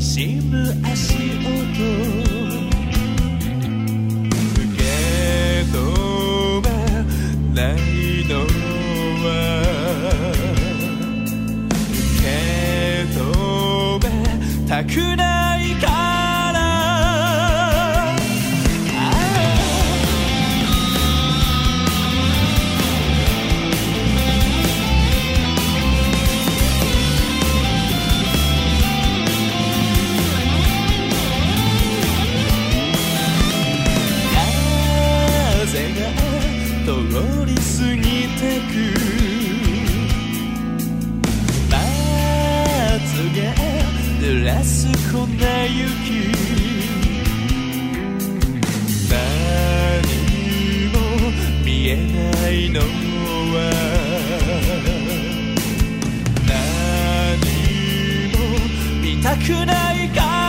しむ足音受け止めないのは受け止めたくない日は何も見たくないから。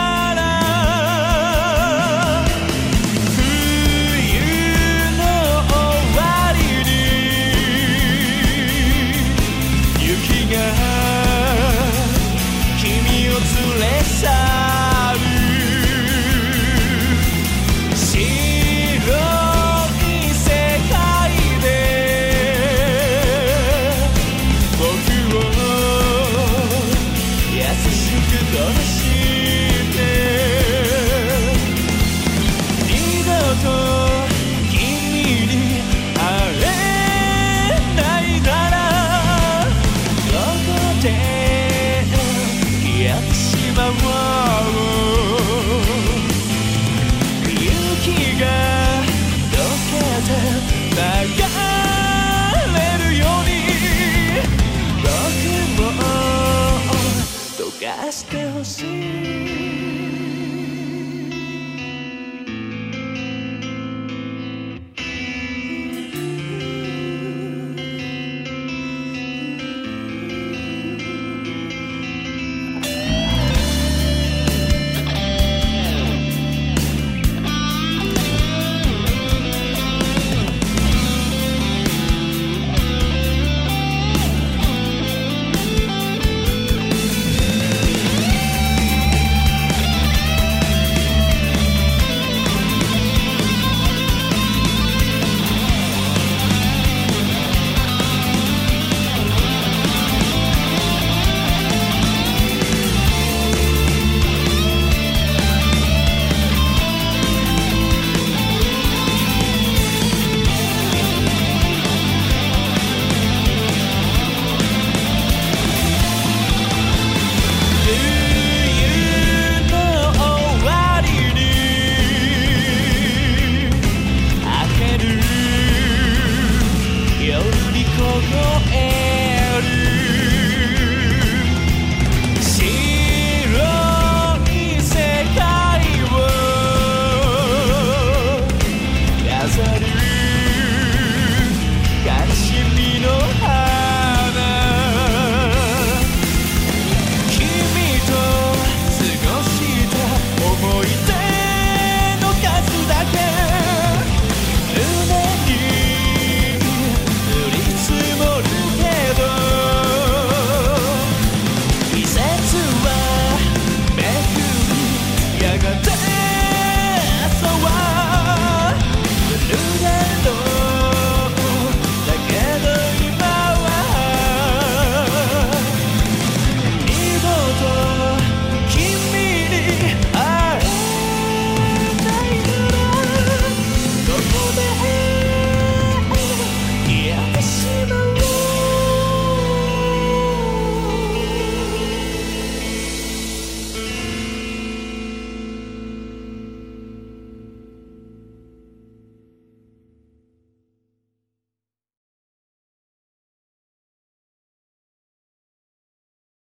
world やがてそう